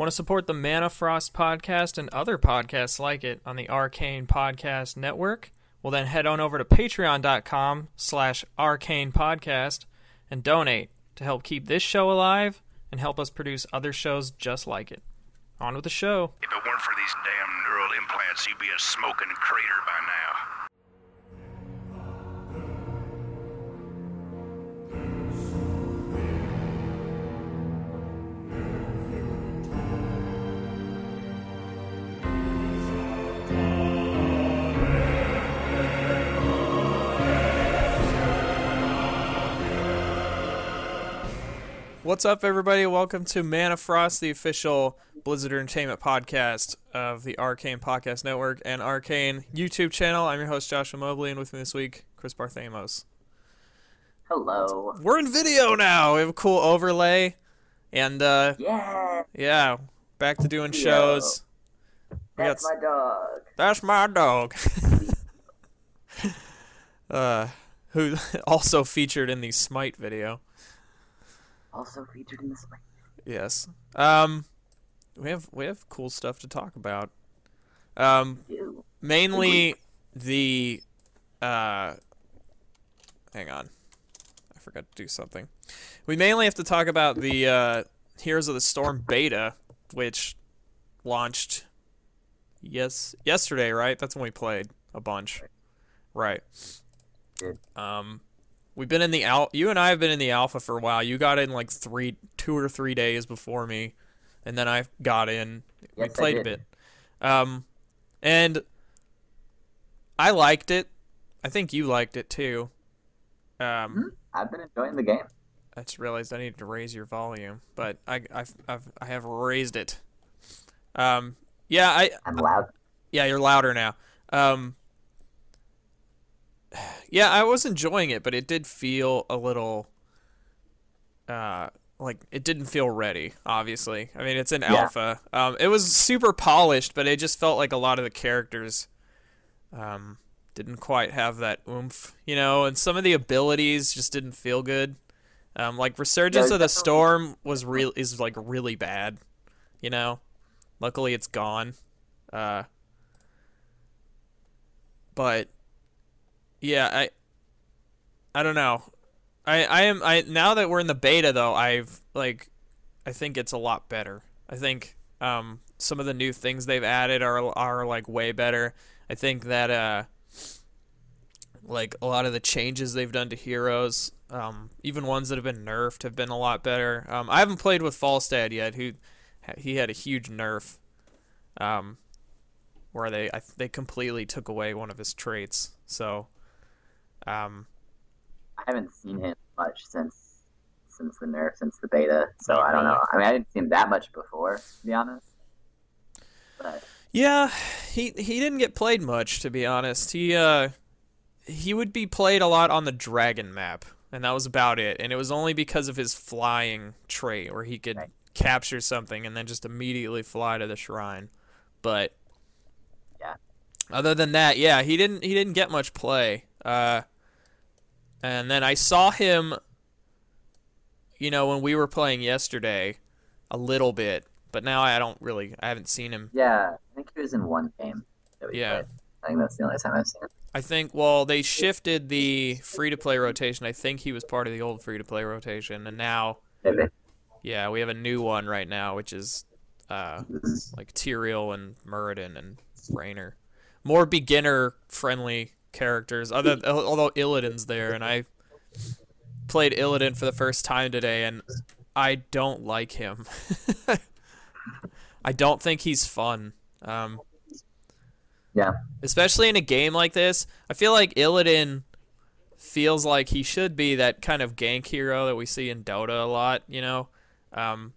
Want to support the Mana Frost podcast and other podcasts like it on the Arcane Podcast Network? Well, then head on over to patreon.com slash arcane podcast and donate to help keep this show alive and help us produce other shows just like it. On with the show. If it weren't for these damn neural implants, you'd be a smoking crater by now. What's up, everybody? Welcome to Mana Frost, the official Blizzard Entertainment podcast of the Arcane Podcast Network and Arcane YouTube channel. I'm your host, Joshua Mobley, and with me this week, Chris Barthamos. Hello. We're in video now. We have a cool overlay, and uh, Yeah, yeah, back to doing shows. We that's got my dog. That's my dog. uh, who also featured in the Smite video. Also featured in this. Yes. Um, we have we have cool stuff to talk about. Um, mainly the uh, hang on, I forgot to do something. We mainly have to talk about the uh, Heroes of the Storm beta, which launched yes yesterday, right? That's when we played a bunch, right? Um, we've been in the al. You and I have been in the alpha for a while. You got in like three, two or three days before me, and then I got in. we Yes, played a bit, um, and I liked it. I think you liked it too. Um, Hmm? I've been enjoying the game. I just realized I needed to raise your volume, but I, I've, I've, I have raised it. Um, yeah, I, I'm loud. yeah, you're louder now. Um, yeah, I was enjoying it, but it did feel a little, uh, like it didn't feel ready. Obviously, I mean it's an Yeah. alpha. Um, it was super polished, but it just felt like a lot of the characters, um, didn't quite have that oomph, you know, and some of the abilities just didn't feel good. Um, like Resurgence Yeah, of the. Storm was real is like really bad, you know. Luckily, it's gone. Uh, but yeah, I I don't know. I I am I now that we're in the beta though, I've like I think it's a lot better. I think um some of the new things they've added are are like way better. I think that uh like a lot of the changes they've done to heroes, um, even ones that have been nerfed, have been a lot better. Um, I haven't played with Falstad yet, who he had a huge nerf, um, where they I, they completely took away one of his traits. So, um, I haven't seen him much since since the nerf, since the beta. So I don't really? know. I mean, I didn't see him that much before, to be honest. But yeah, he he didn't get played much to be honest. He uh he would be played a lot on the dragon map, and that was about it. And it was only because of his flying trait, where he could Right. capture something and then just immediately fly to the shrine. But Yeah. other than that, yeah, he didn't he didn't get much play. Uh, and then I saw him, you know, when we were playing yesterday, a little bit. But now I don't really, I haven't seen him yeah, I think he was in one game that we Yeah. played. I think that's the only time I've seen him. I think well they shifted the free to play rotation. I think he was part of the old free to play rotation, and now Maybe. yeah we have a new one right now, which is uh, like Tyrael and Muradin and Raynor, more beginner friendly characters. Other although Illidan's there, and I played Illidan for the first time today, and I don't like him. I don't think he's fun. Um, Yeah. especially in a game like this. I feel like Illidan feels like he should be that kind of gank hero that we see in Dota a lot, you know, um,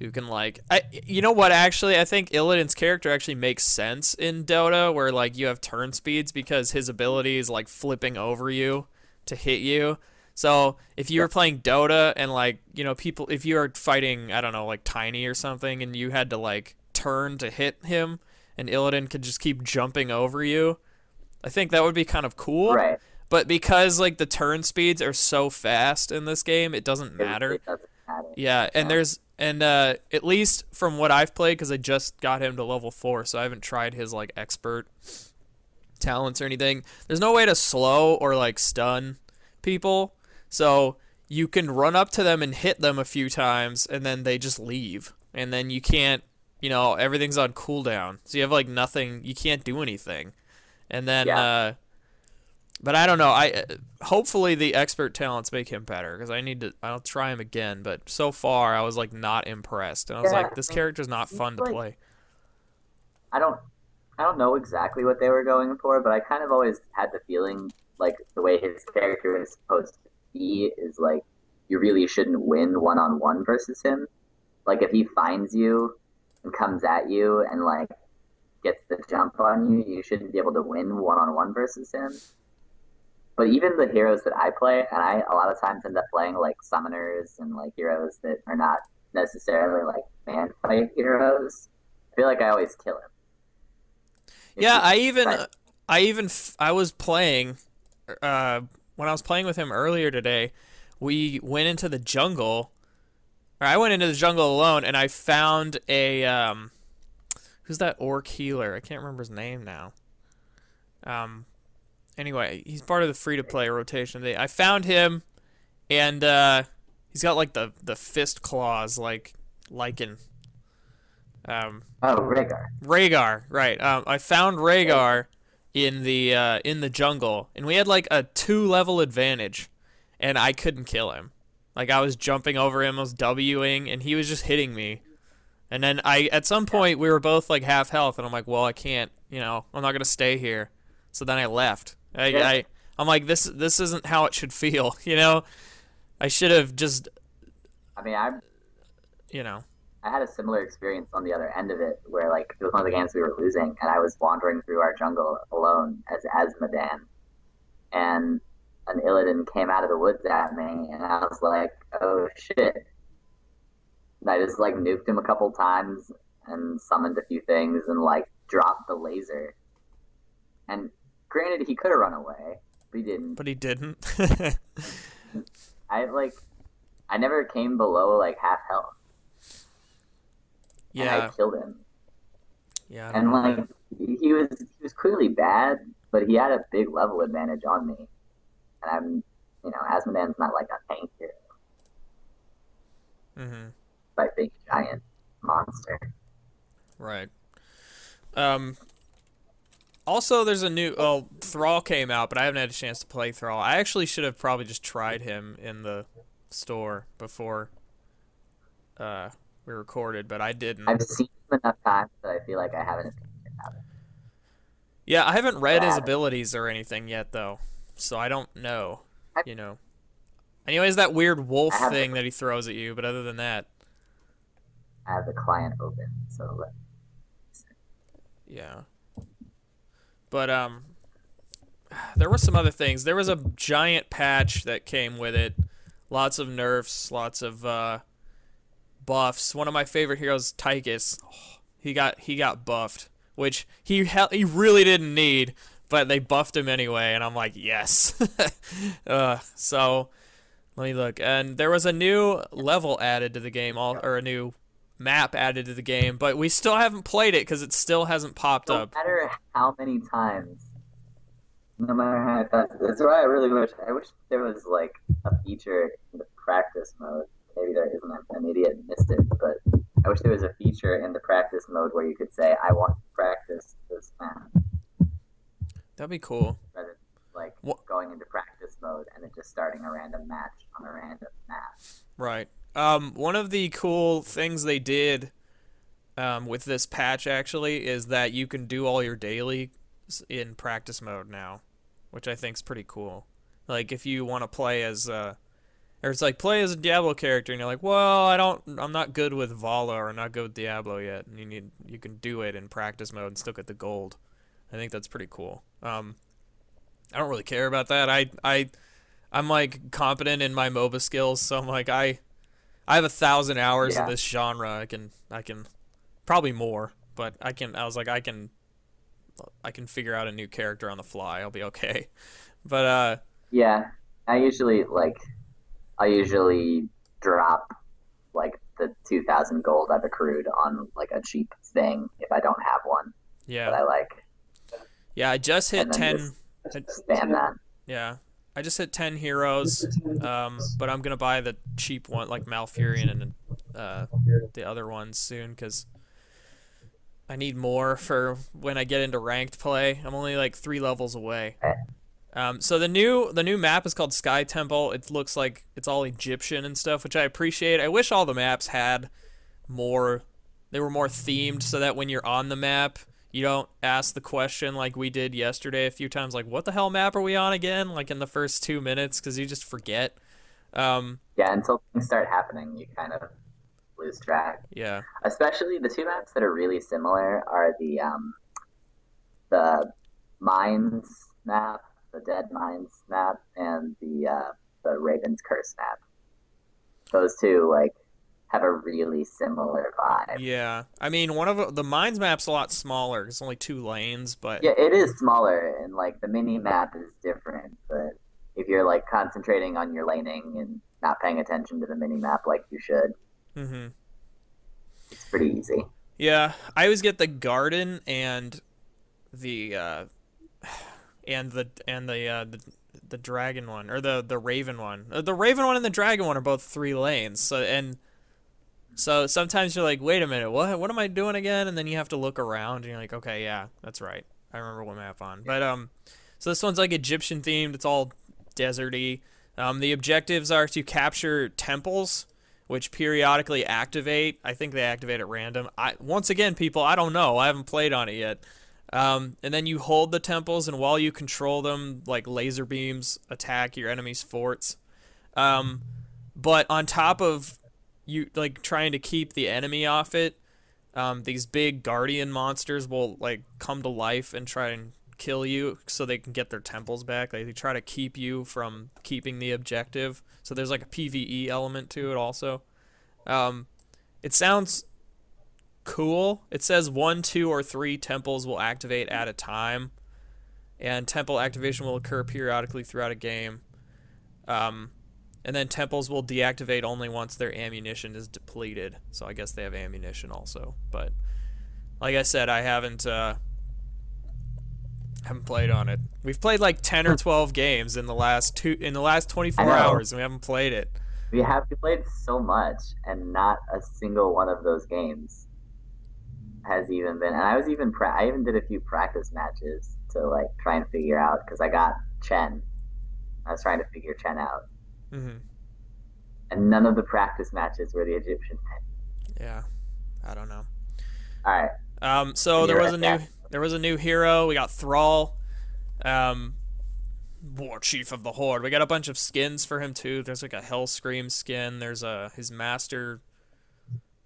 who can like, I, you know what? Actually, I think Illidan's character actually makes sense in Dota, where like you have turn speeds because his ability is like flipping over you to hit you. So if you were playing Dota and like you know people, if you are fighting, I don't know, like Tiny or something, and you had to like turn to hit him, and Illidan could just keep jumping over you, I think that would be kind of cool. Right. But because like the turn speeds are so fast in this game, it doesn't matter. it doesn't had it. Yeah, and So, there's and uh, at least from what I've played, because I just got him to level four, so I haven't tried his like expert talents or anything. There's no way to slow or like stun people, so you can run up to them and hit them a few times, and then they just leave, and then you can't, you know, everything's on cooldown, so you have like nothing, you can't do anything, and then. Yeah. Uh, but I don't know. I uh, hopefully the expert talents make him better because I need to. I'll try him again. But so far, I was like not impressed, and I was Yeah, like, this character's not fun to play. I don't I don't know exactly what they were going for, but I kind of always had the feeling like the way his character is supposed to be is like you really shouldn't win one on one versus him. Like if he finds you and comes at you and like gets the jump on you, you shouldn't be able to win one on one versus him. But even the heroes that I play, and I a lot of times end up playing like summoners and like heroes that are not necessarily like man fight heroes. I feel like I always kill him. Yeah, I even. I even, f- I was playing, uh, when I was playing with him earlier today. We went into the jungle, or I went into the jungle alone, and I found a, um, who's that orc healer? I can't remember his name now. Um, anyway, he's part of the free to play rotation. They, I found him, and uh, he's got like the the fist claws, like lichen. Um, Oh, Rehgar. Rehgar, right? Um, I found Rehgar in the uh, in the jungle, and we had like a two level advantage, and I couldn't kill him. Like I was jumping over him, I was Wing, and he was just hitting me. And then I, at some point, we were both like half health, and I'm like, well, I can't, you know, I'm not gonna stay here. So then I left. I, Yeah. I I'm like, this this isn't how it should feel, you know. I should have just, I mean, I'm. you know. I had a similar experience on the other end of it, where like it was one of the games we were losing, and I was wandering through our jungle alone as Azmodan, and an Illidan came out of the woods at me, and I was like, "Oh shit!" And I just like nuked him a couple times and summoned a few things and like dropped the laser. And granted, he could have run away, but he didn't. But he didn't. I like, I never came below like half health, Yeah, and I killed him. yeah. And know. like he was he was clearly bad, but he had a big level advantage on me. And I'm you know, Azmodan's not like a tank hero Mm-hmm. by being a giant monster. Right. Um. Also, there's a new. Oh, Thrall came out, but I haven't had a chance to play Thrall. I actually should have probably just tried him in the store before uh, we recorded, but I didn't. I've seen him enough times that I feel like I haven't Yeah, I haven't read his abilities or anything yet, though, so I don't know. You know. He that weird wolf thing that he throws at you, but other than that, I have the client open, so Yeah. But um there were some other things. There was a giant patch that came with it. Lots of nerfs, lots of uh buffs. One of my favorite heroes, Tychus, he got he got buffed, which he he really didn't need, but they buffed him anyway and I'm like, "Yes." uh so let me look. And there was a new level added to the game, all or a new map added to the game, but we still haven't played it because it still hasn't popped no up. No matter how many times no matter how fast that's why I really wish I wish there was like a feature in the practice mode. Maybe there isn't I'm an idiot missed it, but I wish there was a feature in the practice mode where you could say, I want to practice this map That'd be cool. rather like Wha- going into practice mode and then just starting a random match on a random map. Right. Um, one of the cool things they did um, with this patch actually is that you can do all your daily in practice mode now, which I think is pretty cool. Like if you want to play as uh, or it's like play as a Diablo character and you're like, well, I don't, I'm not good with Valla or not good with Diablo yet, and you need you can do it in practice mode and still get the gold. I think that's pretty cool. Um, I don't really care about that. I I I'm like competent in my MOBA skills, so I'm like I I have a thousand hours in Yeah. this genre. I can I can probably more, but I can I was like I can I can figure out a new character on the fly. I'll be okay. But uh Yeah, I usually like I usually drop like the two thousand gold I've accrued on like a cheap thing if I don't have one that Yeah. I like. Yeah, I just hit And then 10 just Spam that. Yeah. I just hit 10 heroes. Um, but I'm going to buy the cheap one like Malfurion and uh, the other ones soon cuz I need more for when I get into ranked play. I'm only like 3 levels away. Um, so the new the new map is called Sky Temple. It looks like it's all Egyptian and stuff, which I appreciate. I wish all the maps had more they were more themed so that when you're on the map, you don't ask the question like we did yesterday a few times like what the hell map are we on again like in the first 2 minutes cuz you just forget. Um, Yeah, until things start happening, you kind of lose track. yeah. Especially the two maps that are really similar are the um, the mines map, the dead mines map, and the uh, the Raven's Curse map. Those two like have a really similar vibe. Yeah. I mean, one of the- mines map's a lot smaller. It's only two lanes, but Yeah, it is smaller, and like the mini map is different. But if you're like concentrating on your laning and not paying attention to the mini map like you should, mm-hmm. it's pretty easy. Yeah, I always get the garden and the uh and the and the uh the, the dragon one or the the raven one. Uh, The raven one and the dragon one are both three lanes. So and so sometimes you're like, "Wait a minute. What what am I doing again?" And then you have to look around and you're like, "Okay, yeah, that's right. I remember what map on." But um so this one's like Egyptian themed. It's all deserty. Um the objectives are to capture temples which periodically activate. I think they activate at random. I once again, people, I don't know. I haven't played on it yet. Um, and then you hold the temples, and while you control them, like laser beams attack your enemy's forts. Um, but on top of you, like trying to keep the enemy off it, um, these big guardian monsters will like come to life and try and kill you so they can get their temples back. Like, they try to keep you from keeping the objective. So there's like a PVE element to it also. Um, it sounds cool. It says one, two, or three temples will activate at a time, and temple activation will occur periodically throughout a game. Um, and then temples will deactivate only once their ammunition is depleted. So I guess they have ammunition also. But like I said, I haven't uh, haven't played on it. We've played like ten or twelve games in the last two in the last twenty four hours, and we haven't played it. We have we played so much, and not a single one of those games has even been. And I was even pra- I even did a few practice matches to like try and figure out because I got Chen. I was trying to figure Chen out, hmm and none of the practice matches were the Egyptian thing. Yeah, I don't know. All right, Um, so there was a at new there was a new hero. We got Thrall, um, War Chief of the Horde. We got a bunch of skins for him too. There's like a Hellscream skin. There's a his master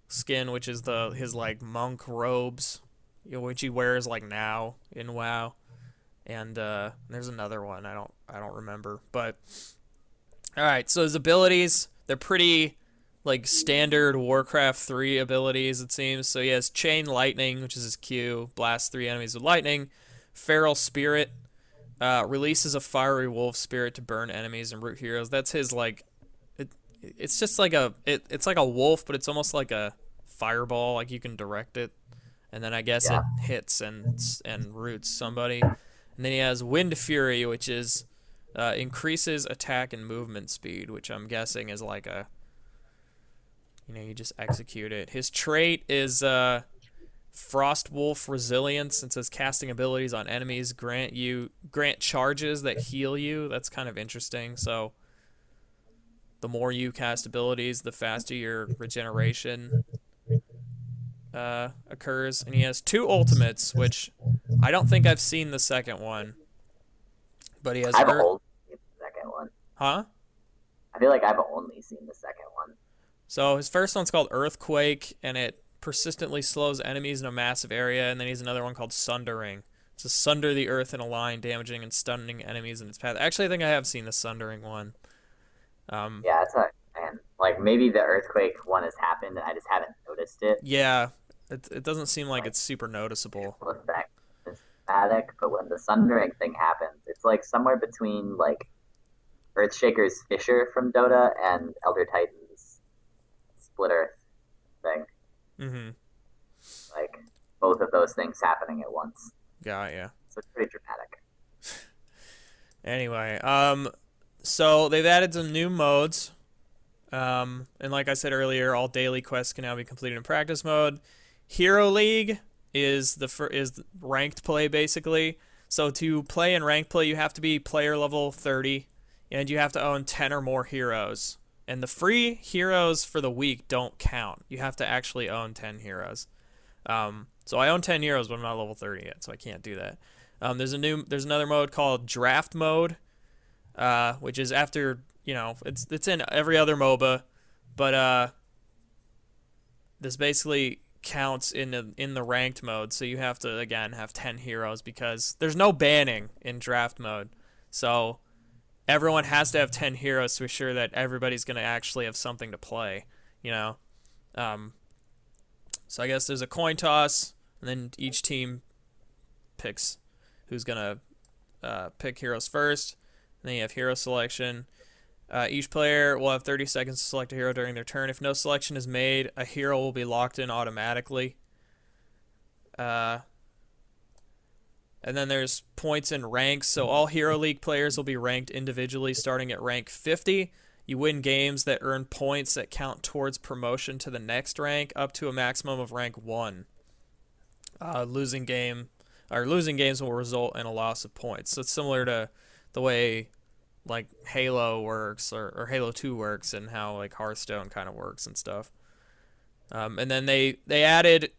skin, which is the his like monk robes, you know, which he wears like now in WoW. And uh, there's another one. I don't I don't remember, but all right. So his abilities they're pretty like standard Warcraft 3 abilities, it seems. So he has Chain Lightning, which is his Q, blast three enemies with lightning. Feral Spirit uh, releases a fiery wolf spirit to burn enemies and root heroes. That's his like, it, it's just like a, it, it's like a wolf, but it's almost like a fireball. Like you can direct it, and then I guess Yeah. it hits and and roots somebody. And then he has Windfury, which is uh, increases attack and movement speed, which I'm guessing is like a you know, you just execute it. His trait is uh, Frostwolf Resilience. It says casting abilities on enemies grant you grant charges that heal you. That's kind of interesting. So the more you cast abilities, the faster your regeneration uh, occurs. And he has two ultimates, which I don't think I've seen the second one. But he has I've Earth- only seen the second one. Huh? I feel like I've only seen the second one. So his first one's called Earthquake, and it persistently slows enemies in a massive area. And then he's another one called Sundering. It's to sunder the earth in a line, damaging and stunning enemies in its path. Actually, I think I have seen the Sundering one. Um, Yeah, it's man. Like maybe the earthquake one has happened, and I just haven't noticed it. yeah, it, it doesn't seem like it's super noticeable. Effect static, but when the sundering thing happens, it's like somewhere between like Earthshaker's Fissure from Dota and Elder Titan's split Earth thing, Mm-hmm. like both of those things happening at once. Got ya. So it's pretty dramatic. Anyway, um, so they've added some new modes. Um, and like I said earlier, all daily quests can now be completed in practice mode. Hero League is the fir- is ranked play basically. So to play in ranked play, you have to be player level 30, and you have to own 10 or more heroes. And the free heroes for the week don't count. You have to actually own 10 heroes. Um, so I own 10 heroes, but I'm not level 30 yet, so I can't do that. Um, there's a new there's another mode called draft mode, uh, which is after you know it's it's in every other MOBA, but uh, this basically counts in the in the ranked mode. So you have to again have 10 heroes because there's no banning in draft mode. So everyone has to have 10 heroes to ensure that everybody's going to actually have something to play, you know. Um, so I guess there's a coin toss and then each team picks who's gonna uh, pick heroes first. And then you have hero selection. Uh, each player will have 30 seconds to select a hero during their turn. If no selection is made, a hero will be locked in automatically. Uh, and then there's points and ranks. So all Hero League players will be ranked individually, starting at rank 50. You win games that earn points that count towards promotion to the next rank, up to a maximum of rank 1. Uh, losing game or losing games will result in a loss of points. So it's similar to the way like Halo works or, or Halo 2 works and how like Hearthstone kind of works and stuff. Um, and then they they added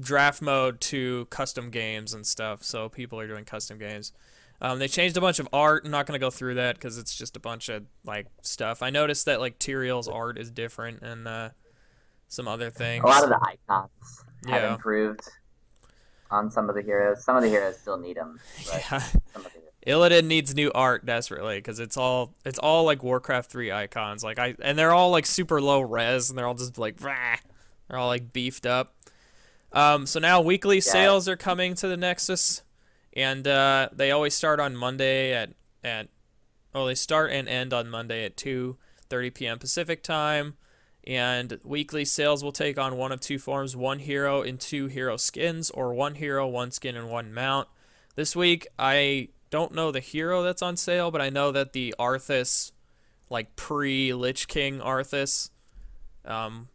draft mode to custom games and stuff, so people are doing custom games. Um, they changed a bunch of art. I'm not gonna go through that because it's just a bunch of like stuff. I noticed that like Tyrael's art is different and uh, some other things. A lot of the icons have Yeah. improved on some of the heroes. Some of the heroes still need them, yeah. some of the Illidan needs new art desperately because it's all it's all like Warcraft three icons. Like I and they're all like super low res and they're all just like rah, they're all like beefed up. Um, so now weekly sales are coming to the Nexus, and uh, they always start on Monday at at oh they start and end on Monday at two thirty p.m. Pacific time. And weekly sales will take on one of two forms: one hero and two hero skins, or one hero, one skin, and one mount. This week, I don't know the hero that's on sale, but I know that the Arthas, like pre Lich King Arthas, um,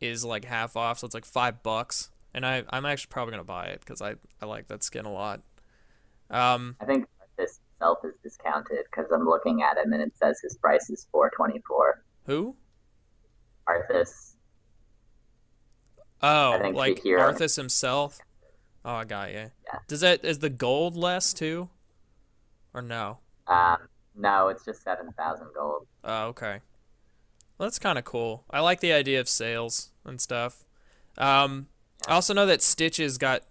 is like half off, so it's like five bucks. And I, I'm actually probably gonna buy it because I, I like that skin a lot. Um, I think this itself is discounted because I'm looking at him and it says his price is 424. who? Arthas. Oh, I think the like. Arthas himself. Oh, I got you. Yeah. Does that is the gold less too, or no? Um, no, it's just 7,000 gold. Oh, okay. Well, that's kind of cool. I like the idea of sales and stuff. Um, I also know that Stitches got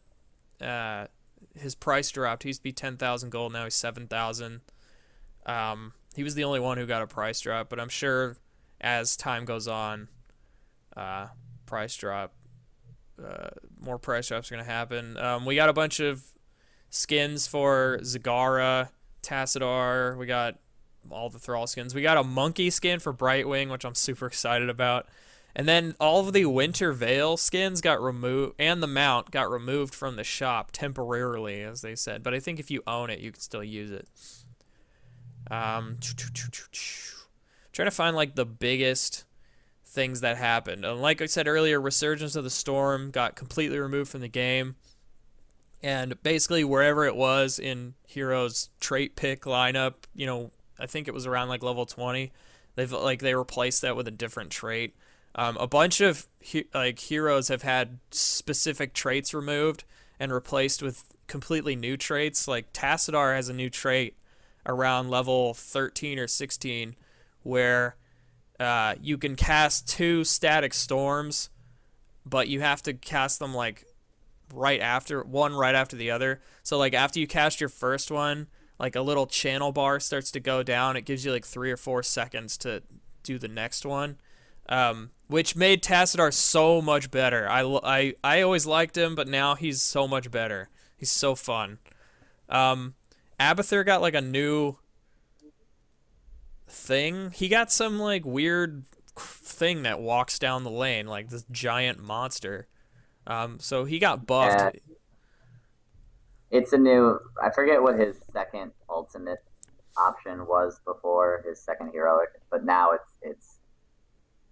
uh, his price dropped. He used to be ten thousand gold. Now he's seven thousand. Um, he was the only one who got a price drop, but I'm sure as time goes on, uh, price drop, uh, more price drops are gonna happen. Um, we got a bunch of skins for Zagara, Tassadar. We got all the Thrall skins. We got a monkey skin for Brightwing, which I'm super excited about. And then all of the Winter Veil skins got removed, and the mount got removed from the shop temporarily, as they said. But I think if you own it, you can still use it. Um, trying to find like the biggest things that happened. And like I said earlier, Resurgence of the Storm got completely removed from the game. And basically, wherever it was in Heroes trait pick lineup, you know, I think it was around like level 20. They've like they replaced that with a different trait. Um, a bunch of he- like heroes have had specific traits removed and replaced with completely new traits. Like Tassadar has a new trait around level 13 or 16 where uh, you can cast two static storms, but you have to cast them like right after one right after the other. So like after you cast your first one, like a little channel bar starts to go down. It gives you like three or four seconds to do the next one, um, which made Tassadar so much better. I, I, I always liked him, but now he's so much better. He's so fun. Um, Abathur got like a new thing. He got some like weird thing that walks down the lane, like this giant monster. Um, so he got buffed. It's a new. I forget what his second ultimate option was before his second heroic, but now it's it's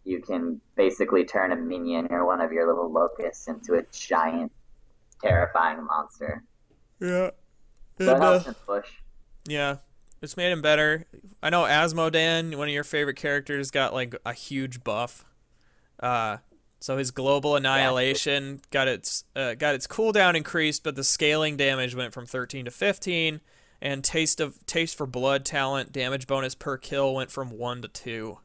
you can basically turn a minion or one of your little locusts into a giant, terrifying monster. Yeah. So it helps him push. Yeah. It's made him better. I know Azmodan, one of your favorite characters, got like a huge buff. Uh, so his global annihilation got its uh, got its cooldown increased, but the scaling damage went from 13 to 15, and taste of taste for blood talent damage bonus per kill went from one to two.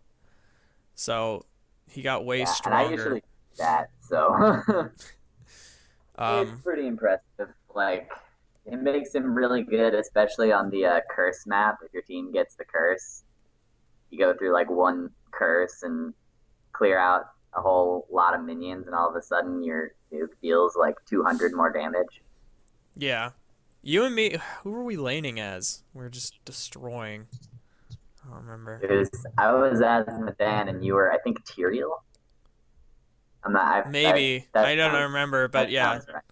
So he got way Yeah, and I stronger. usually do that, so um, it's pretty impressive. Like it makes him really good, especially on the uh, curse map. If your team gets the curse, you go through like one curse and clear out a whole lot of minions, and all of a sudden your duke deals like 200 more damage. yeah. You and me, who were we laning as? We are just destroying. I don't remember. It was I was as Madan, and you were I think Tyrael. I'm not. I, Maybe that I don't sounds- remember, but yeah. right.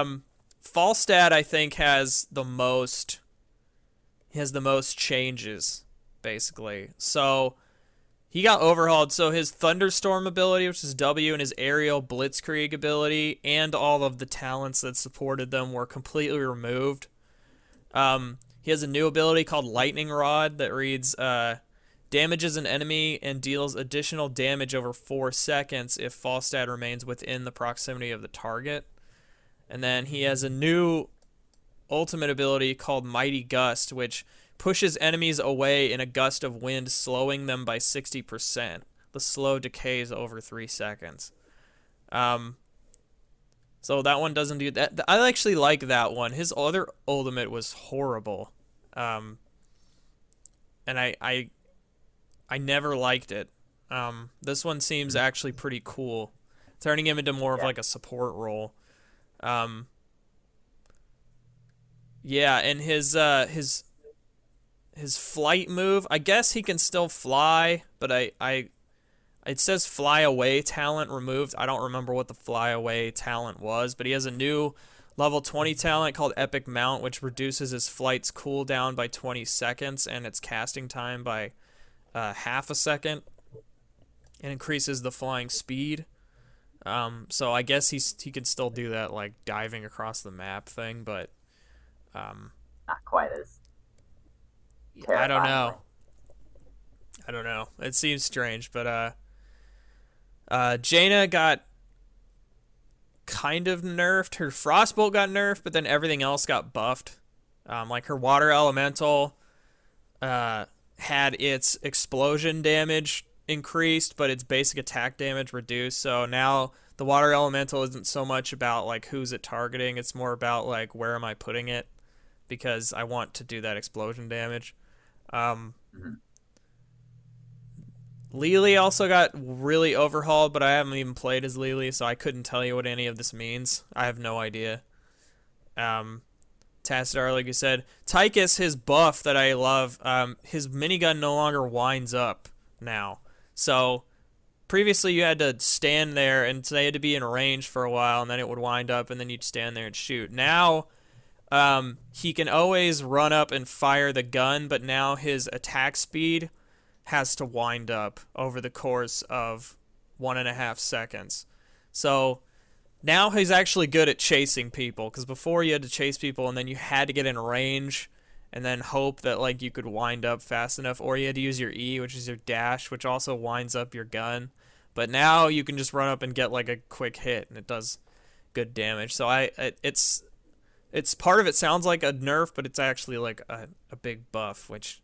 Um, Falstad I think has the most. He has the most changes, basically. So he got overhauled. So his Thunderstorm ability, which is W, and his Aerial Blitzkrieg ability, and all of the talents that supported them were completely removed. Um, he has a new ability called Lightning Rod that reads uh, damages an enemy and deals additional damage over four seconds if Falstad remains within the proximity of the target. And then he has a new ultimate ability called Mighty Gust, which pushes enemies away in a gust of wind, slowing them by 60%. The slow decays over three seconds. Um, so that one doesn't do that. I actually like that one. His other ultimate was horrible. Um, and I, I, I never liked it. Um, this one seems actually pretty cool, turning him into more of like a support role. Um, yeah, and his uh, his his flight move. I guess he can still fly, but I I it says fly away talent removed. I don't remember what the fly away talent was, but he has a new level 20 talent called Epic Mount, which reduces his flight's cooldown by 20 seconds and its casting time by uh, half a second, and increases the flying speed. Um, so I guess he's he can still do that like diving across the map thing, but um, Not quite as. I don't know. I don't know. It seems strange, but uh, uh, Jaina got kind of nerfed. Her frostbolt got nerfed, but then everything else got buffed. Um, like her water elemental uh, had its explosion damage increased, but its basic attack damage reduced. So now the water elemental isn't so much about like who's it targeting; it's more about like where am I putting it, because I want to do that explosion damage. Um, Mhm. Li Li also got really overhauled, but I haven't even played as Li Li, so I couldn't tell you what any of this means. I have no idea. Um, Tassadar, like you said, Tychus, his buff that I love, um, his minigun no longer winds up now. So previously you had to stand there and they had to be in range for a while, and then it would wind up, and then you'd stand there and shoot. Now um, he can always run up and fire the gun, but now his attack speed has to wind up over the course of one and a half seconds. So now he's actually good at chasing people because before you had to chase people and then you had to get in range and then hope that like you could wind up fast enough or you had to use your E which is your dash which also winds up your gun but now you can just run up and get like a quick hit and it does good damage so I it, it's it's part of it sounds like a nerf but it's actually like a, a big buff which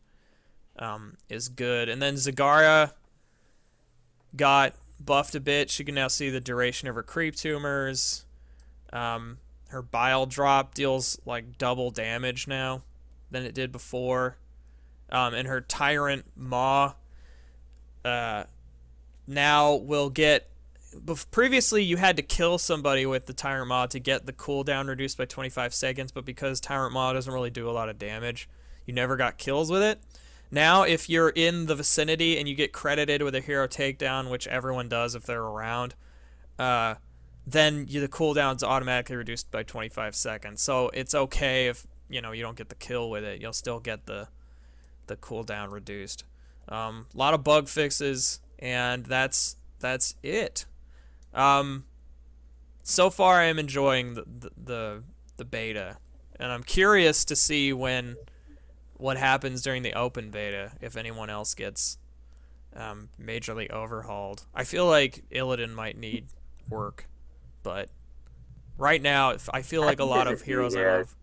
um, is good. And then Zagara got buffed a bit. She can now see the duration of her creep tumors. Um, her bile drop deals like double damage now than it did before. Um, and her tyrant maw uh, now will get. Previously, you had to kill somebody with the Tyrant Maw to get the cooldown reduced by 25 seconds, but because Tyrant Maw doesn't really do a lot of damage, you never got kills with it. Now, if you're in the vicinity and you get credited with a hero takedown, which everyone does if they're around, uh, then you, the cooldown's automatically reduced by 25 seconds. So it's okay if you know you don't get the kill with it. You'll still get the the cooldown reduced. Um, a lot of bug fixes, and that's that's it. Um, so far, I'm enjoying the, the the the beta, and I'm curious to see when what happens during the open beta if anyone else gets um, majorly overhauled. I feel like Illidan might need work, but right now I feel like a lot of heroes I love.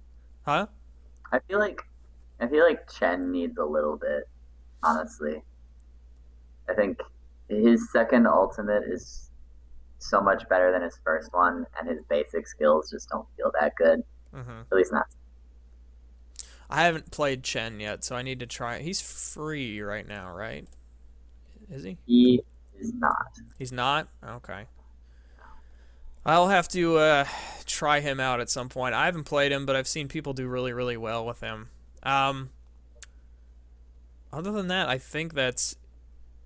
Huh? I feel like I feel like Chen needs a little bit, honestly. I think his second ultimate is so much better than his first one, and his basic skills just don't feel that good. hmm At least not. I haven't played Chen yet, so I need to try. He's free right now, right? Is he? He is not. He's not? Okay. I'll have to uh, try him out at some point. I haven't played him, but I've seen people do really, really well with him. Um, other than that, I think that's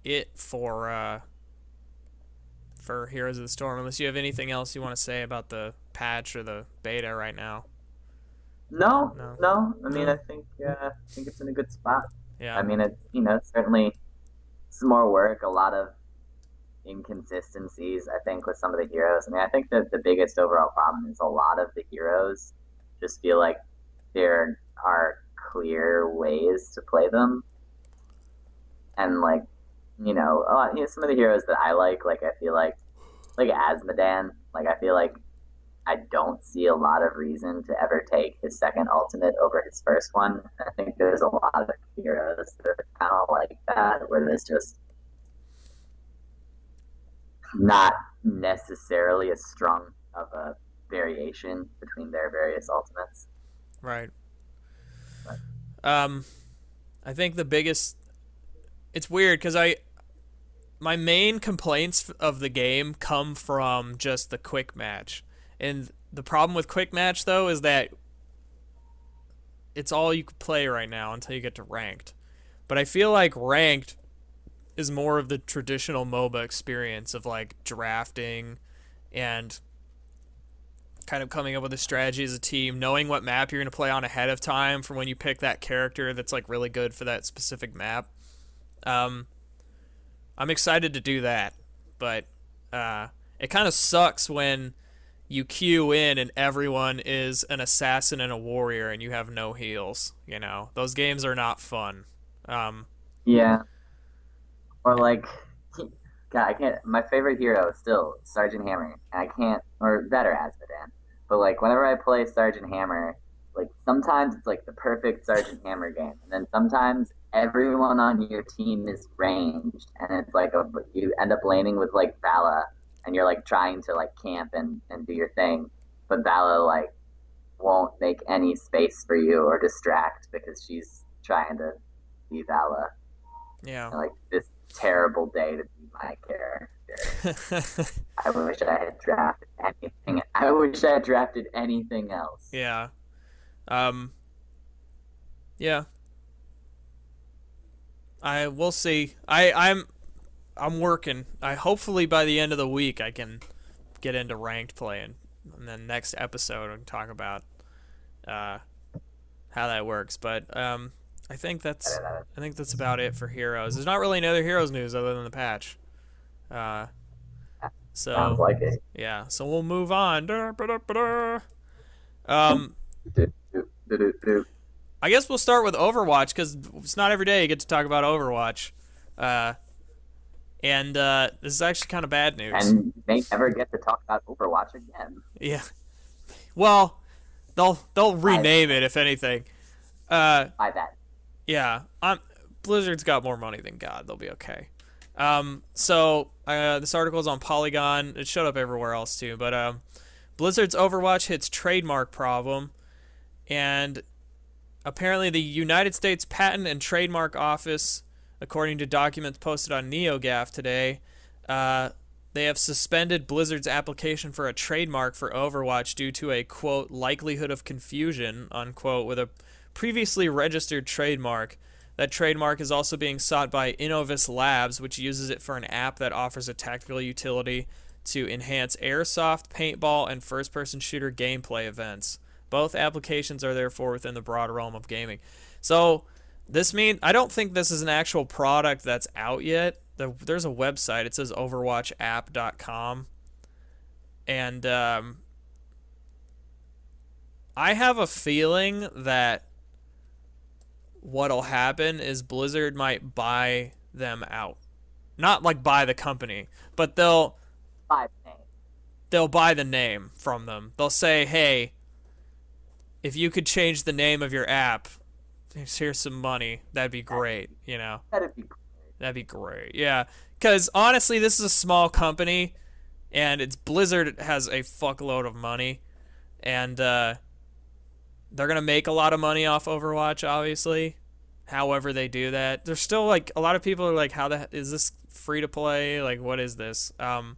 it for uh, for Heroes of the Storm. Unless you have anything else you want to say about the patch or the beta right now. No, No. no. I mean, No. I think uh, I think it's in a good spot. Yeah. I mean, it's you know certainly some more work, a lot of inconsistencies. I think with some of the heroes. I mean, I think that the biggest overall problem is a lot of the heroes just feel like there are clear ways to play them, and like you know, a lot, you know, some of the heroes that I like, like I feel like like Azmodan, like I feel like I don't see a lot of reason to ever take his second ultimate over his first one. I think there's a lot of heroes that are kind of like that, where there's just not necessarily as strong of a variation between their various ultimates. Right. Um, I think the biggest. It's weird because I. My main complaints of the game come from just the quick match. And the problem with quick match, though, is that it's all you can play right now until you get to ranked. But I feel like ranked is more of the traditional MOBA experience of like drafting and kind of coming up with a strategy as a team, knowing what map you're going to play on ahead of time for when you pick that character that's like really good for that specific map. Um, I'm excited to do that, but uh, it kind of sucks when you queue in and everyone is an assassin and a warrior and you have no heals. You know, those games are not fun. Um, Yeah. Or like, God, I can't. My favorite hero is still Sergeant Hammer, I can't, or better Azmodan. But like, whenever I play Sergeant Hammer, like sometimes it's like the perfect Sergeant Hammer game, and then sometimes everyone on your team is ranged, and it's like a you end up laning with like Valla, and you're like trying to like camp and and do your thing, but Valla like won't make any space for you or distract because she's trying to be Valla yeah. like this terrible day to be my character. I wish I had drafted anything. I wish I had drafted anything else. Yeah. Um Yeah. I will see. I I'm I'm working. I hopefully by the end of the week I can get into ranked play and, and then next episode and talk about uh how that works. But um I think that's I think that's about it for heroes. There's not really any other heroes news other than the patch. Uh so Sounds like it. yeah, so we'll move on. Da, ba, da, ba, da. Um. I guess we'll start with Overwatch because it's not every day you get to talk about Overwatch. Uh, and uh, this is actually kind of bad news. And may never get to talk about Overwatch again. yeah. Well, they'll they'll rename it if anything. Uh, By that. yeah. I'm, Blizzard's got more money than God. They'll be okay. Um, so uh, this article is on Polygon. It showed up everywhere else too. But um, Blizzard's Overwatch hits trademark problem, and apparently the United States Patent and Trademark Office, according to documents posted on NeoGAF today, uh, they have suspended Blizzard's application for a trademark for Overwatch due to a quote likelihood of confusion unquote with a previously registered trademark That trademark is also being sought by Innovis Labs, which uses it for an app that offers a tactical utility to enhance airsoft, paintball, and first person shooter gameplay events. Both applications are therefore within the broad realm of gaming. So, this mean I don't think this is an actual product that's out yet. The, there's a website. It says OverwatchApp.com, and um, I have a feeling that what'll happen is Blizzard might buy them out. Not like buy the company, but they'll Five names. they'll buy the name from them. They'll say, "Hey, if you could change the name of your app, here's some money. That'd be great." You know, That'd be great. that'd be great. Yeah, because honestly, this is a small company, and it's Blizzard has a fuckload of money, and uh, they're gonna make a lot of money off Overwatch. Obviously, however they do that, there's still like a lot of people are like, "How the is this free to play? Like, what is this?" Um,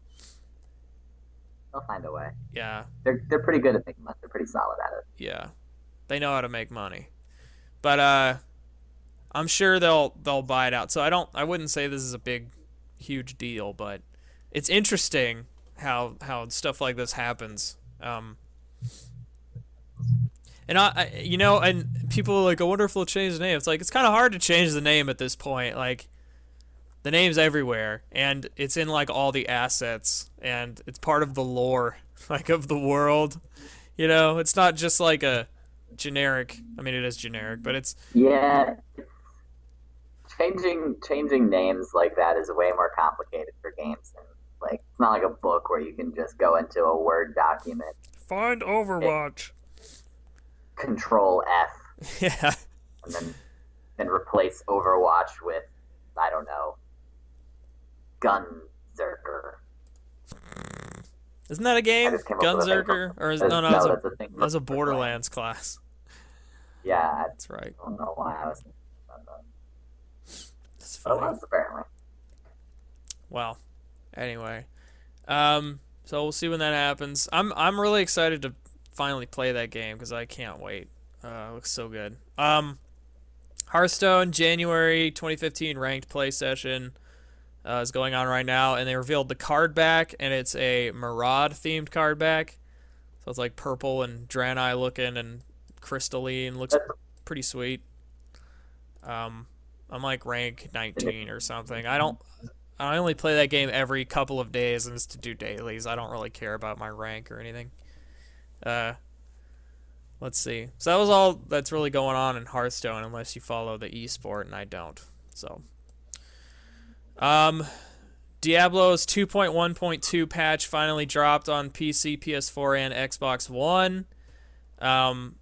they'll find a way. yeah. They're they're pretty good at making money. They're pretty solid at it. Yeah, they know how to make money, but uh, I'm sure they'll they'll buy it out. So I don't I wouldn't say this is a big, huge deal, but it's interesting how how stuff like this happens. Um, and I, you know, and people are like, I wonder if they'll change the name. It's like it's kind of hard to change the name at this point. Like the name's everywhere and it's in like all the assets and it's part of the lore like of the world you know it's not just like a generic. I mean it is generic but it's Yeah. Changing changing names like that is way more complicated for games than like it's not like a book where you can just go into a Word document, find overwatch. Control F, yeah. And then then replace Overwatch with I don't know Gunzerker. isn't that a game? I just came up with a thing gunzerker or is, That's- no no that's that's a, a thing. that's a for- borderlands class Yeah, that's right. I don't know why I was thinking about that. But it funny. was apparently. well anyway um so we'll see when that happens. I'm i'm really excited to finally play that game because i can't wait. Uh it looks so good. Um hearthstone january 2015 ranked play session uh, is going on right now and they revealed the card back and it's a Maraad themed card back. So it's like purple and Draenei looking and crystalline looks pretty sweet um i'm like rank 19 or something i don't I only play that game every couple of days and it's to do dailies. I don't really care about my rank or anything. Uh, let's see. So that was all that's really going on in Hearthstone, unless you follow the esport, and I don't. So, um, Diablo's 2.1.2 patch finally dropped on PC, PS4, and Xbox One. Um,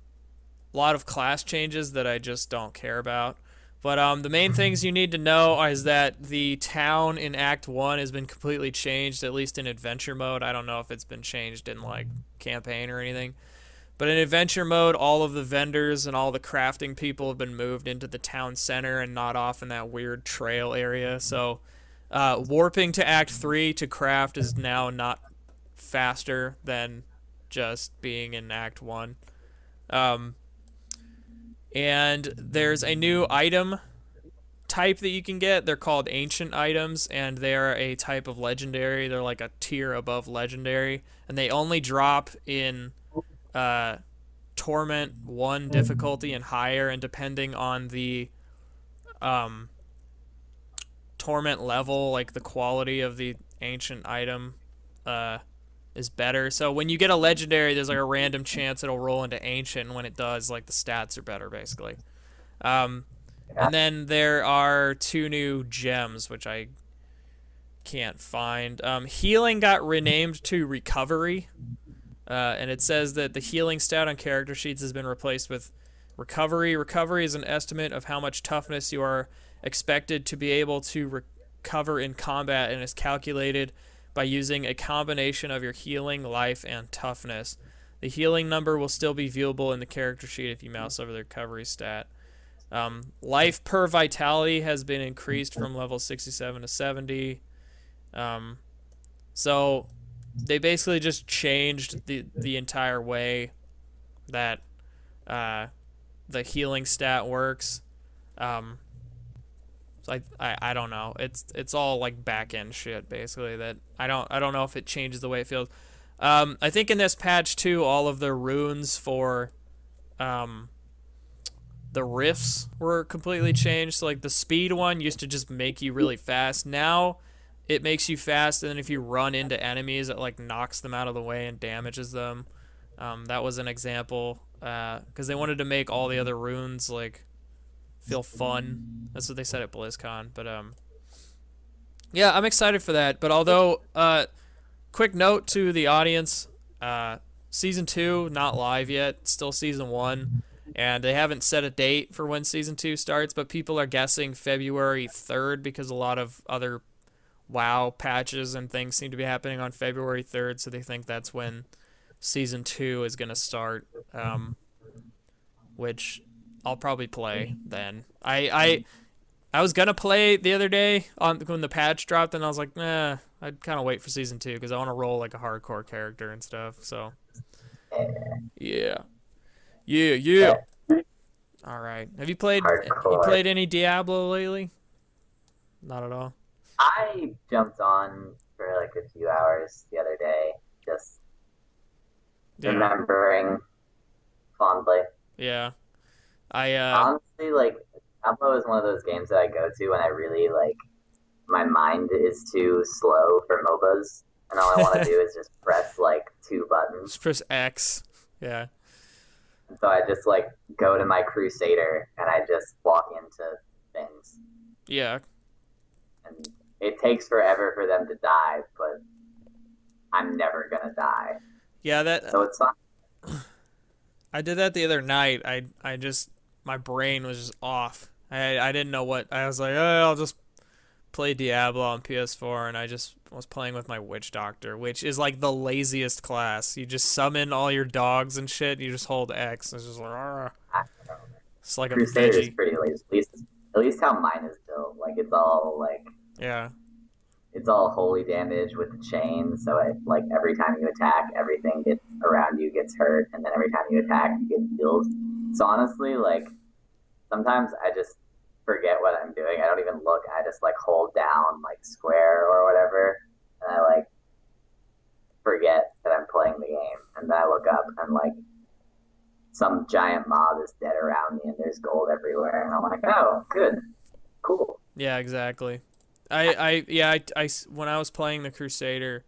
a lot of class changes that I just don't care about. But um, the main things you need to know is that the town in Act One has been completely changed, at least in adventure mode. I don't know if it's been changed in like campaign or anything. But in adventure mode, all of the vendors and all the crafting people have been moved into the town center and not off in that weird trail area. So uh, warping to Act Three to craft is now not faster than just being in Act One. Um, and there's a new item type that you can get. They're called ancient items, and they're a type of legendary. They're like a tier above legendary, and they only drop in uh, torment one difficulty and higher, and depending on the um, torment level, like the quality of the ancient item, uh, is better. So when you get a legendary, there's like a random chance it'll roll into ancient, and when it does, like the stats are better, basically. Um, and then there are two new gems, which I can't find. Um, healing got renamed to recovery, uh, and it says that the healing stat on character sheets has been replaced with recovery. Recovery is an estimate of how much toughness you are expected to be able to recover in combat, and is calculated by using a combination of your healing, life, and toughness. The healing number will still be viewable in the character sheet if you mouse over the recovery stat. Um, life per vitality has been increased from level 67 to 70. Um, so they basically just changed the the entire way that uh, the healing stat works. Um, So I, I I don't know. It's it's all like back end shit basically that I don't I don't know if it changes the way it feels. Um, I think in this patch too, all of the runes for um, the rifts were completely changed. So like the speed one used to just make you really fast. Now it makes you fast, and then if you run into enemies, it like knocks them out of the way and damages them. Um, that was an example because uh, they wanted to make all the other runes like feel fun. That's what they said at BlizzCon. But um, yeah, I'm excited for that. But although, uh, quick note to the audience: uh, season two not live yet, still season one, and they haven't set a date for when season two starts. But people are guessing February third because a lot of other WoW patches and things seem to be happening on February third, so they think that's when season two is gonna start. Um, which I'll probably play mm-hmm. then. I I I was gonna play the other day on when the patch dropped, and I was like, nah, I'd kind of wait for season two because I want to roll like a hardcore character and stuff. So yeah, yeah, yeah. All right. Have you played? Hardcore. You played any Diablo lately? Not at all. I jumped on for like a few hours the other day, just Yeah. remembering fondly. Yeah. I uh Honestly, like Diablo is one of those games that I go to when I really like my mind is too slow for MOBAs, and all I want to do is just press like two buttons. just press X. Yeah. And so I just like go to my Crusader and I just walk into things, Yeah. and it takes forever for them to die, but I'm never gonna die, Yeah, that so it's fine. I did that the other night. I I just my brain was just off. I I didn't know what I was like. Oh, I'll just play Diablo on PS4, and I just was playing with my witch doctor, which is like the laziest class. You just summon all your dogs and shit. You just hold X. It's just like "Argh." I don't know. it's like a Crusader is pretty lazy. At least, at least how mine is built. Like it's all like Yeah, it's all holy damage with the chain. So it like every time you attack, everything gets around you gets hurt, and then every time you attack, you get healed. So honestly, like sometimes I just forget what I'm doing. I don't even look. I just like hold down like square or whatever, and I like forget that I'm playing the game, and then I look up and like some giant mob is dead around me, and there's gold everywhere, and I'm like, oh, good, cool. yeah, exactly. I I yeah I, I when I was playing the Crusader,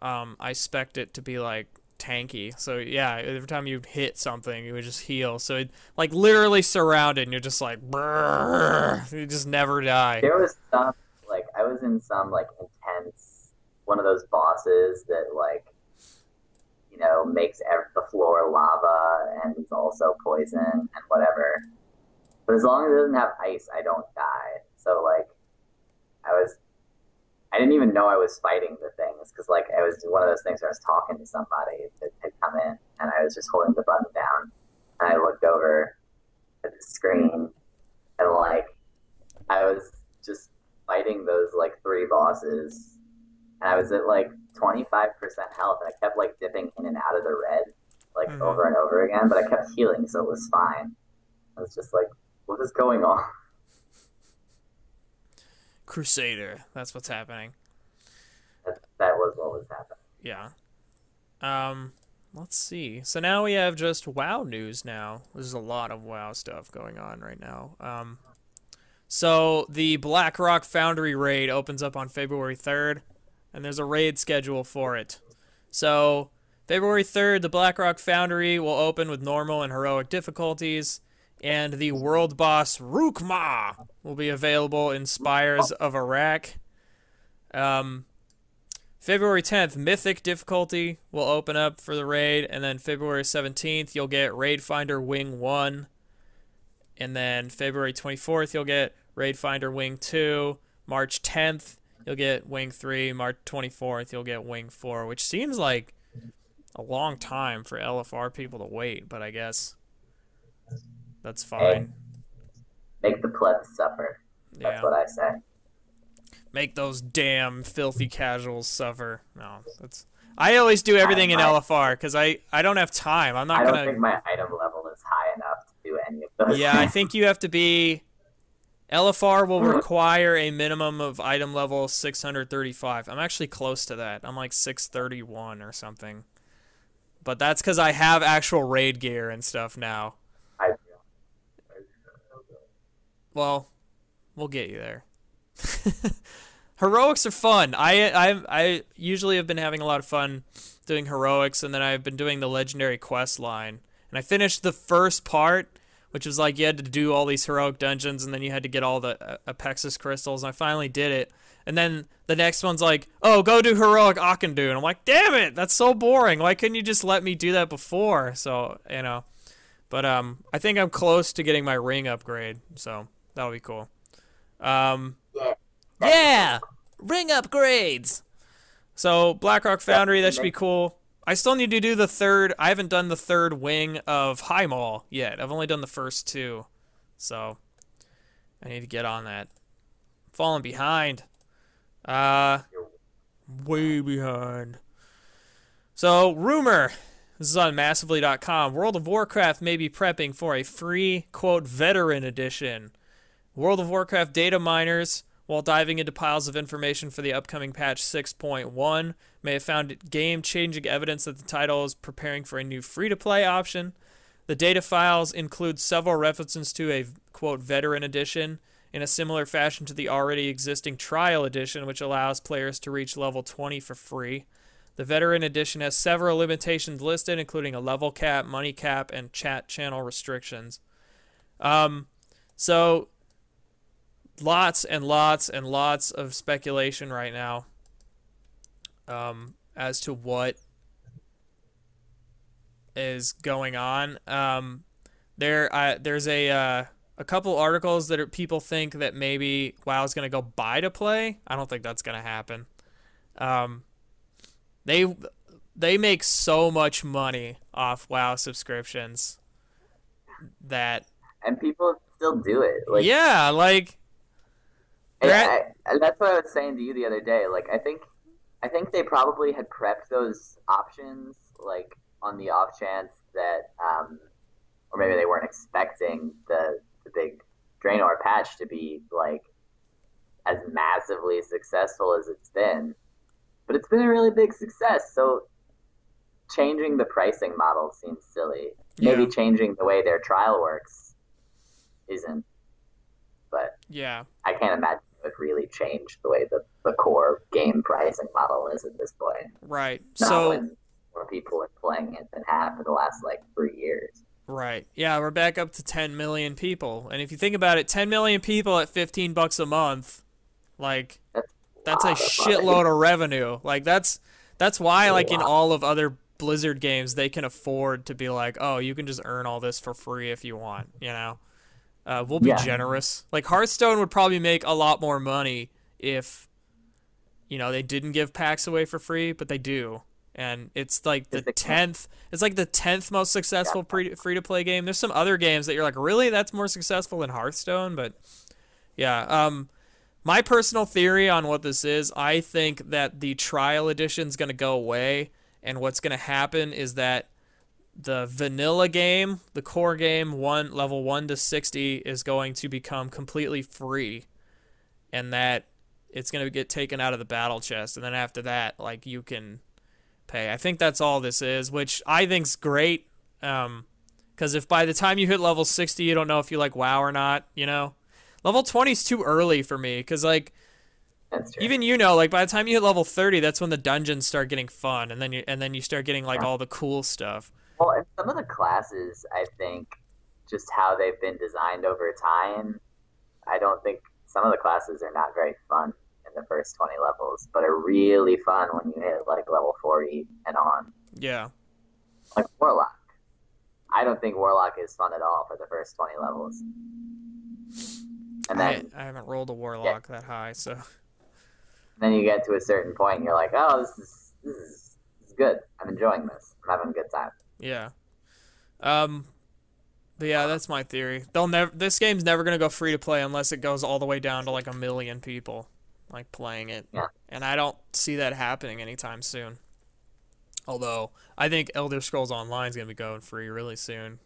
um, I spec it to be like tanky. So yeah, every time you hit something, you would just heal. So it like literally surrounded, and you're just like, you just never die. There was some like I was in some like intense one of those bosses that like you know makes the floor lava and is also poison and whatever. But as long as it doesn't have ice, I don't die. So like I was I didn't even know I was fighting the things because like I was one of those things where I was talking to somebody that had come in and I was just holding the button down and I looked over at the screen and like I was just fighting those like three bosses, and I was at like 25% health, and I kept like dipping in and out of the red, like Mhm. over and over again, but I kept healing, so it was fine. I was just like, what is going on? Crusader, that's what's happening. That, that was what was happening. Yeah. Um, let's see. So now we have just WoW news. Now there's a lot of WoW stuff going on right now. Um, so the BlackRock Foundry raid opens up on February 3rd, and there's a raid schedule for it. So February 3rd, the BlackRock Foundry will open with normal and heroic difficulties, and the world boss Rukhmar will be available in Spires of Arak. Um, February 10th, Mythic difficulty will open up for the raid, and then February 17th, you'll get Raid Finder Wing 1. And then February 24th, you'll get Raid Finder Wing 2. March 10th, you'll get Wing 3. March 24th, you'll get Wing 4, which seems like a long time for LFR people to wait, but I guess that's fine. Make the plebs suffer. That's Yeah. what I say. make those damn filthy casuals suffer. No, that's. I always do everything in I- LFR because I I don't have time. I'm not I don't gonna. think my item level is high enough to do any of those. Yeah, I think you have to be. LFR will require a minimum of item level 635. I'm actually close to that. I'm like 631 or something. But that's because I have actual raid gear and stuff now. I Well, we'll get you there. heroics are fun. I I I usually have been having a lot of fun doing heroics, and then I've been doing the legendary quest line. And I finished the first part, which was like you had to do all these heroic dungeons, and then you had to get all the uh, Apexis crystals. And I finally did it. And then the next one's like, oh, go do heroic Auchindoun. And I'm like, damn it, that's so boring. Why couldn't you just let me do that before? So, you know. But um, I think I'm close to getting my ring upgrade, so that'll be cool. Um, yeah. ring upgrades. So BlackRock Foundry, that should be cool. I still need to do the third. I haven't done the third wing of Highmaul yet. I've only done the first two, so I need to get on that. Falling behind. Uh, way behind. So rumor. This is on massively.com. World of Warcraft may be prepping for a free, quote, veteran edition. World of Warcraft data miners, while diving into piles of information for the upcoming patch 6.1, may have found game changing evidence that the title is preparing for a new free to play option. The data files include several references to a, quote, veteran edition in a similar fashion to the already existing trial edition, which allows players to reach level 20 for free. The Veteran Edition has several limitations listed, including a level cap, money cap, and chat channel restrictions. Um, so lots and lots and lots of speculation right now um, as to what is going on. Um, there, there's a uh, a couple articles that are, people think that maybe WoW is gonna go buy to play. I don't think that's gonna happen. Um, they they make so much money off WoW subscriptions that and people still do it. Like, yeah, like I, that's what I was saying to you the other day. Like, I think, I think they probably had prepped those options, like on the off chance that, um, or maybe they weren't expecting the the big Draenor patch to be like as massively successful as it's been. But it's been a really big success. So changing the pricing model seems silly. Maybe changing the way their trial works isn't. But yeah, I can't imagine it would really change the way the, the core game pricing model is at this point. right. Not So more people are playing it than have for the last like three years. Right. Yeah, we're back up to 10 million people. And if you think about it, 10 million people at 15 bucks a month, like That's that's a of money. shitload of revenue. Like that's that's why A like in all of other Blizzard games they can afford to be like, "Oh, you can just earn all this for free if you want," you know. Uh, we'll be Yeah. generous. Like Hearthstone would probably make a lot more money if you know, they didn't give packs away for free, but they do. And it's like the tenth. It's like the tenth most successful free free to play game. There's some other games that you're like, really, that's more successful than Hearthstone, but yeah. Um, my personal theory on what this is, I think that the trial edition is gonna go away, and what's gonna happen is that the vanilla game, the core game, one level one to sixty, is going to become completely free, and that it's gonna get taken out of the battle chest, and then after that, like you can pay. I think that's all this is, which I think's great. Um, because if by the time you hit level sixty, you don't know if you like WoW or not, you know, level twenty is too early for me. Because like even you know, like by the time you hit level thirty, that's when the dungeons start getting fun, and then you and then you start getting like all the cool stuff. Well, and some of the classes, I think, just how they've been designed over time, I don't think some of the classes are not very fun in the first 20 levels, but are really fun when you hit like level 40 and on. Yeah. Like Warlock. I don't think Warlock is fun at all for the first 20 levels. And then, I, I haven't rolled a warlock that high, so then you get to a certain point and you're like, oh, this is, this is, this is good. I'm enjoying this. I'm having a good time. Yeah. Um, but yeah, that's my theory. They'll never. This game's never gonna go free to play unless it goes all the way down to like a million people, like playing it. Yeah. And I don't see that happening anytime soon. Although I think Elder Scrolls Online is gonna be going free really soon.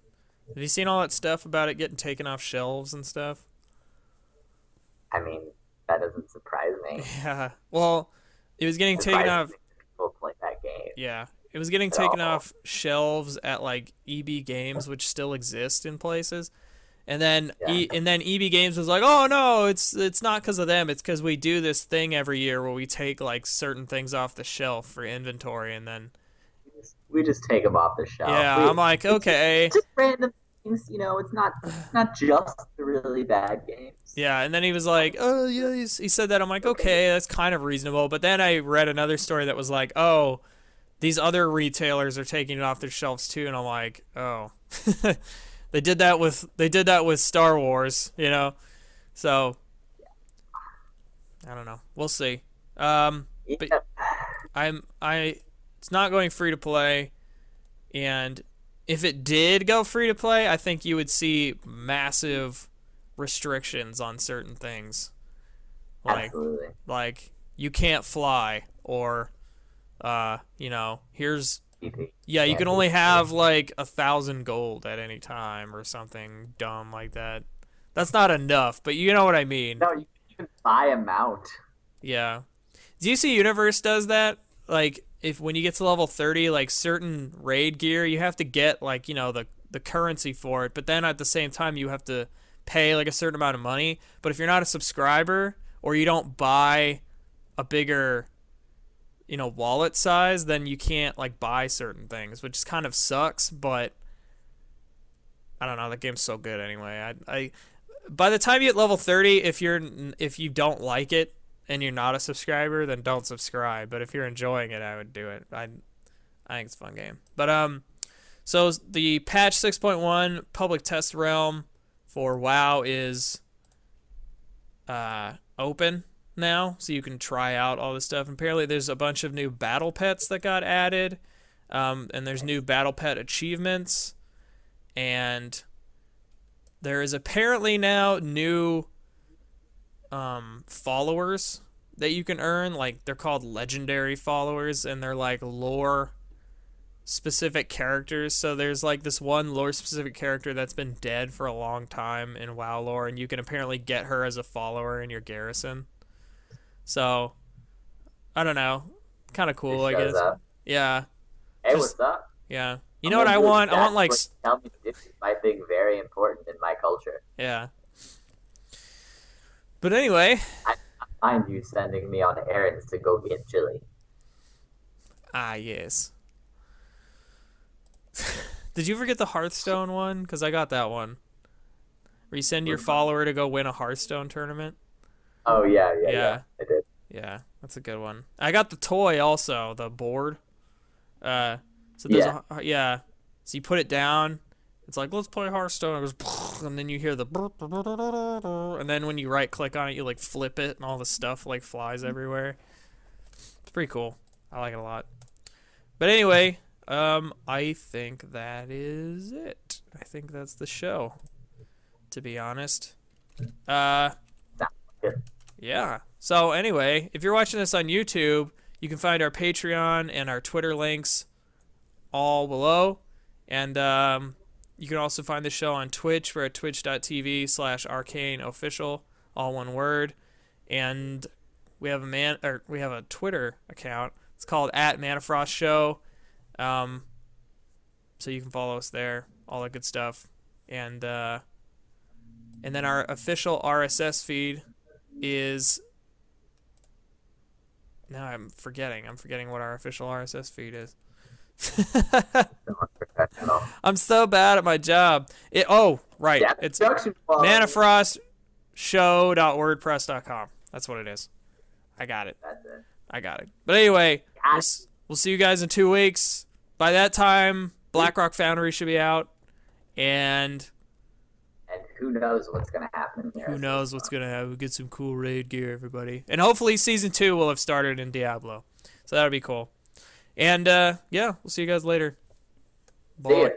Have you seen all that stuff about it getting taken off shelves and stuff? I mean, that doesn't surprise me. Yeah. Well, it was getting taken off. People play that game. Yeah, it was getting taken awful. off shelves at like EB Games, which still exist in places. And then e- and then EB Games was like, "Oh no, it's it's not because of them. It's because we do this thing every year where we take like certain things off the shelf for inventory, and then We just, we just take them off the shelf. yeah, We- I'm like, okay, just random things. You know, it's not not just the really bad games. yeah. And then he was like, oh yeah, he said that. I'm like, okay, that's kind of reasonable. But then I read another story that was like, oh, these other retailers are taking it off their shelves too, and I'm like, oh, they did that with they did that with Star Wars, you know. So I don't know. We'll see. Um, But- I'm I it's not going free to play, and if it did go free to play, I think you would see massive restrictions on certain things, like Absolutely. like you can't fly or uh you know here's yeah you can only have like a thousand gold at any time or something dumb like that. That's not enough but you know what i mean. No, you can buy a mount. yeah. Dc universe does that? Like if when you get to level 30 like certain raid gear you have to get like you know the the currency for it but then at the same time you have to pay like a certain amount of money. But if you're not a subscriber or you don't buy a bigger you know wallet size then you can't like buy certain things which kind of sucks but i don't know the game's so good anyway. I i by the time you hit level 30 if you're if you don't like it and you're not a subscriber then don't subscribe but if you're enjoying it i would do it. I i think it's a fun game. But um so the patch 6.1 public test realm for wow is uh open now so you can try out all this stuff. Apparently there's a bunch of new battle pets that got added. Um, and there's new battle pet achievements. And there is apparently now new um, followers that you can earn. Like they're called legendary followers and they're like lore specific characters. So there's like this one lore specific character that's been dead for a long time in WoW lore and you can apparently get her as a follower in your garrison so I don't know kind of cool I guess up. yeah Hey, Just- what's up? yeah you I'm know what I want I want like Tell me this is my thing very important in my culture. yeah but anyway Mind you sending me on errands to go get chili. Ah, yes. Did you forget the Hearthstone one? Because I got that one. Where you send your follower to go win a Hearthstone tournament. Oh yeah, yeah, Yeah. yeah. I did. Yeah, that's a good one. I got the toy also, the board. Uh, so there's Yeah. a yeah. So you put it down. It's like let's play Hearthstone. It goes, and then you hear the, and then when you right click on it, you like flip it, and all the stuff like flies everywhere. It's pretty cool. I like it a lot. But anyway, um, I think that is it. I think that's the show. To be honest, uh. Yeah. So anyway, if you're watching this on YouTube, you can find our Patreon and our Twitter links all below, and um, you can also find the show on Twitch. We're at twitch.tv slash arcane official, all one word, and we have a man or we have a Twitter account. It's called at Manafrost Show. Um, so you can follow us there, all that good stuff, and uh, and then our official RSS feed is now I'm forgetting. I'm forgetting what our official RSS feed is. I'm so bad at my job. It oh right, Yeah, it's manafrostshow.wordpress.com. That's what it is. I got it. It. I got it. But anyway, we'll, we'll see you guys in two weeks. By that time, BlackRock Foundry should be out, and And who knows what's gonna happen here? who knows what's gonna happen. We'll get some cool raid gear, everybody, and hopefully season two will have started in Diablo, so that'll be cool. And uh, yeah, we'll see you guys later. Bye.